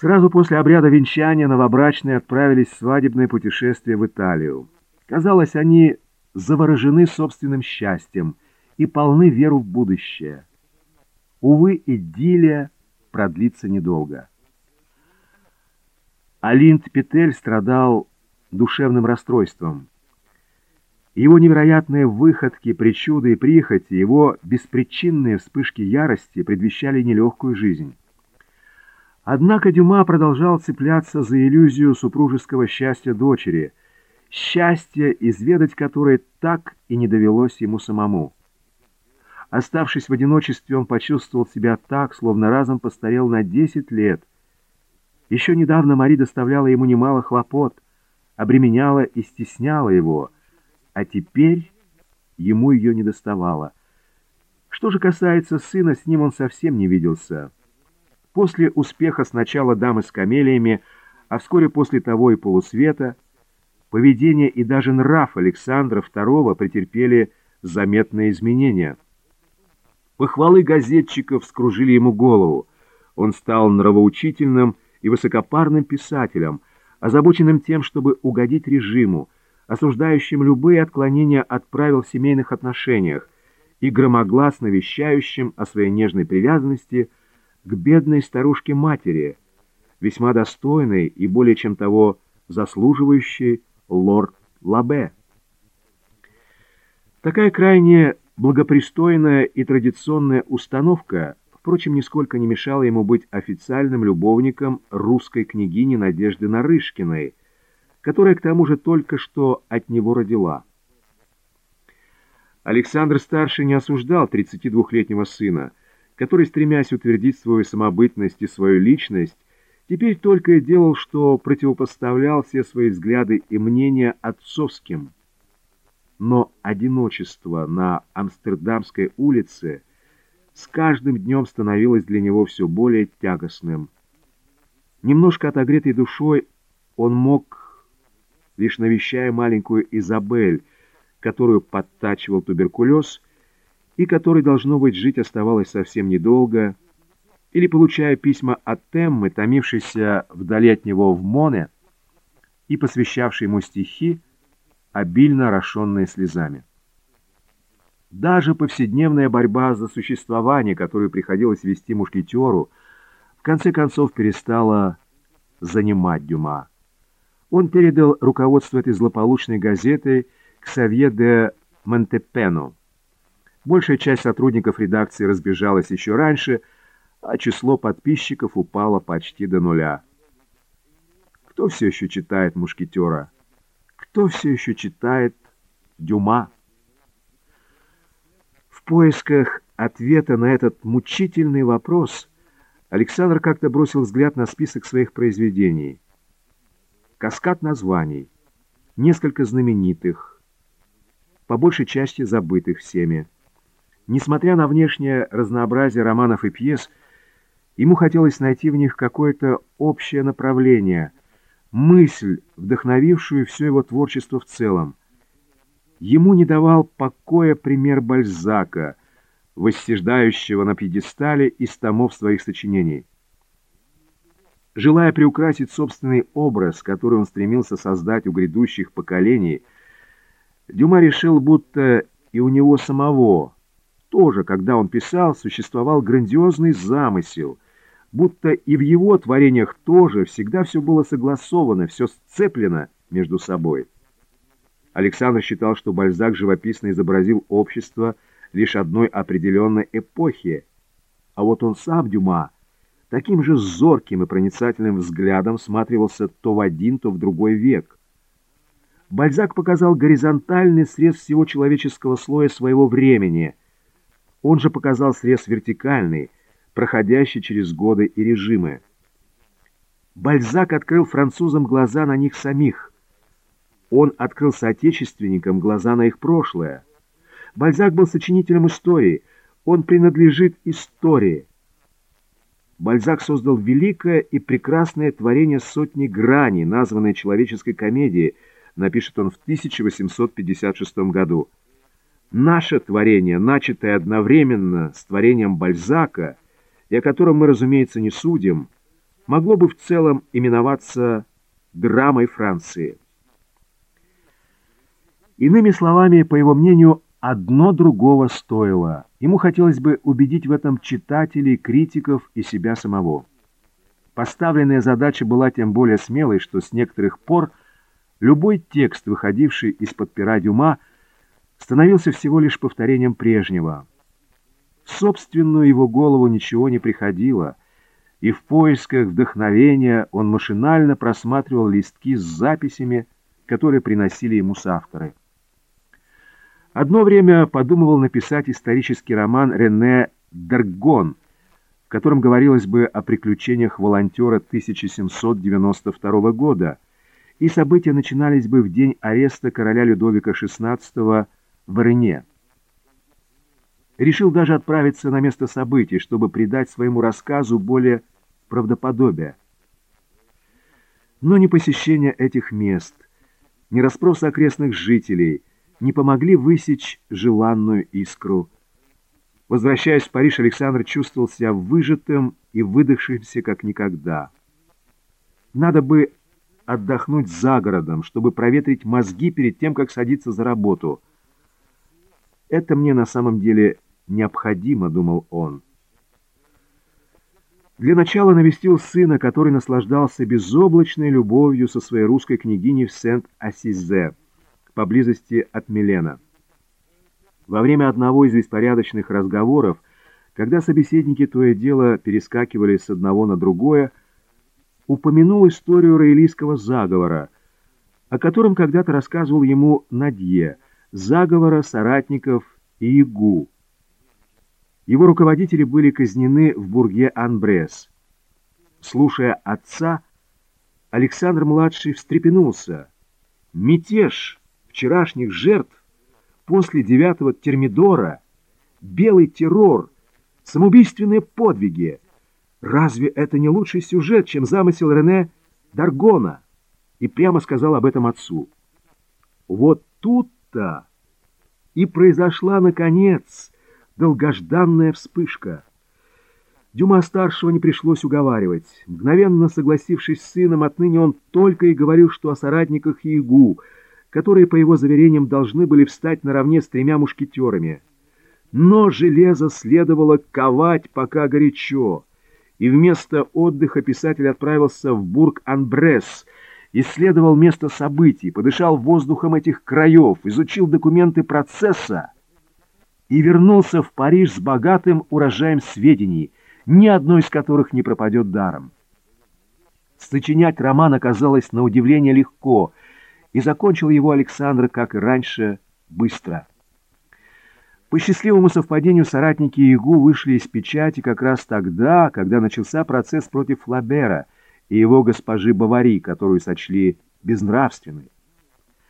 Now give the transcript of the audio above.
Сразу после обряда венчания новобрачные отправились в свадебное путешествие в Италию. Казалось, они заворожены собственным счастьем и полны веру в будущее. Увы, идиллия продлится недолго. Алинт Петель страдал душевным расстройством. Его невероятные выходки, причуды и прихоти, его беспричинные вспышки ярости предвещали нелегкую жизнь. Однако Дюма продолжал цепляться за иллюзию супружеского счастья дочери, счастье, изведать которое так и не довелось ему самому. Оставшись в одиночестве, он почувствовал себя так, словно разом постарел на десять лет. Еще недавно Мари доставляла ему немало хлопот, обременяла и стесняла его, а теперь ему ее не доставало. Что же касается сына, с ним он совсем не виделся. После успеха сначала дамы с камелиями, а вскоре после того и полусвета, поведение и даже нрав Александра II претерпели заметные изменения. Похвалы газетчиков скружили ему голову. Он стал нравоучительным и высокопарным писателем, озабоченным тем, чтобы угодить режиму, осуждающим любые отклонения от правил в семейных отношениях и громогласно вещающим о своей нежной привязанности – к бедной старушке-матери, весьма достойной и более чем того заслуживающей лорд Лабе. Такая крайне благопристойная и традиционная установка, впрочем, нисколько не мешала ему быть официальным любовником русской княгини Надежды Нарышкиной, которая к тому же только что от него родила. Александр-старший не осуждал 32-летнего сына, который, стремясь утвердить свою самобытность и свою личность, теперь только и делал, что противопоставлял все свои взгляды и мнения отцовским. Но одиночество на Амстердамской улице с каждым днем становилось для него все более тягостным. Немножко отогретой душой он мог, лишь навещая маленькую Изабель, которую подтачивал туберкулез, и которой, должно быть, жить оставалось совсем недолго, или получая письма от Теммы, томившейся вдали от него в Моне и посвящавшей ему стихи, обильно орошенные слезами. Даже повседневная борьба за существование, которую приходилось вести мушкетеру, в конце концов перестала занимать Дюма. Он передал руководство этой злополучной газеты к Савье де Монтепену, Большая часть сотрудников редакции разбежалась еще раньше, а число подписчиков упало почти до нуля. Кто все еще читает «Мушкетера»? Кто все еще читает «Дюма»? В поисках ответа на этот мучительный вопрос Александр как-то бросил взгляд на список своих произведений. Каскад названий, несколько знаменитых, по большей части забытых всеми. Несмотря на внешнее разнообразие романов и пьес, ему хотелось найти в них какое-то общее направление, мысль, вдохновившую все его творчество в целом. Ему не давал покоя пример Бальзака, воссеждающего на пьедестале из томов своих сочинений. Желая приукрасить собственный образ, который он стремился создать у грядущих поколений, Дюма решил, будто и у него самого – тоже, когда он писал, существовал грандиозный замысел, будто и в его творениях тоже всегда все было согласовано, все сцеплено между собой. Александр считал, что Бальзак живописно изобразил общество лишь одной определенной эпохи, а вот он сам, Дюма, таким же зорким и проницательным взглядом сматривался то в один, то в другой век. Бальзак показал горизонтальный срез всего человеческого слоя своего времени – он же показал срез вертикальный, проходящий через годы и режимы. Бальзак открыл французам глаза на них самих. Он открыл соотечественникам глаза на их прошлое. Бальзак был сочинителем истории. Он принадлежит истории. Бальзак создал великое и прекрасное творение сотни граней, названное человеческой комедией, напишет он в 1856 году. Наше творение, начатое одновременно с творением Бальзака, и о котором мы, разумеется, не судим, могло бы в целом именоваться драмой Франции. Иными словами, по его мнению, одно другого стоило. Ему хотелось бы убедить в этом читателей, критиков и себя самого. Поставленная задача была тем более смелой, что с некоторых пор любой текст, выходивший из-под пера Дюма, становился всего лишь повторением прежнего. В собственную его голову ничего не приходило, и в поисках вдохновения он машинально просматривал листки с записями, которые приносили ему с авторы. Одно время подумывал написать исторический роман Рене Даргон, в котором говорилось бы о приключениях волонтера 1792 года, и события начинались бы в день ареста короля Людовика XVI в Рене. Решил даже отправиться на место событий, чтобы придать своему рассказу более правдоподобие. Но ни посещение этих мест, ни расспросы окрестных жителей не помогли высечь желанную искру. Возвращаясь в Париж, Александр чувствовал себя выжатым и выдохшимся как никогда. Надо бы отдохнуть за городом, чтобы проветрить мозги перед тем, как садиться за работу. Это мне на самом деле необходимо, думал он. Для начала навестил сына, который наслаждался безоблачной любовью со своей русской княгиней в Сент-Ассизе, поблизости от Милена. Во время одного из беспорядочных разговоров, когда собеседники то и дело перескакивали с одного на другое, упомянул историю раэлийского заговора, о котором когда-то рассказывал ему Надье, заговора соратников Иегу, его руководители были казнены в Бурге-Анбрес. Слушая отца, Александр-младший встрепенулся. Мятеж вчерашних жертв после девятого термидора, белый террор, самоубийственные подвиги. Разве это не лучший сюжет, чем замысел Рене Даргона? И прямо сказал об этом отцу. Вот тут-то и произошла, наконец, долгожданная вспышка. Дюма-старшего не пришлось уговаривать. Мгновенно согласившись с сыном, отныне он только и говорил, что о соратниках Ягу, которые, по его заверениям, должны были встать наравне с тремя мушкетерами. Но железо следовало ковать пока горячо, и вместо отдыха писатель отправился в Бург-Анбресс, исследовал место событий, подышал воздухом этих краев, изучил документы процесса, и вернулся в Париж с богатым урожаем сведений, ни одно из которых не пропадет даром. Сочинять роман оказалось на удивление легко, и закончил его Александр, как и раньше, быстро. По счастливому совпадению соратники Ягу вышли из печати как раз тогда, когда начался процесс против Флабера и его госпожи Бавари, которую сочли безнравственной.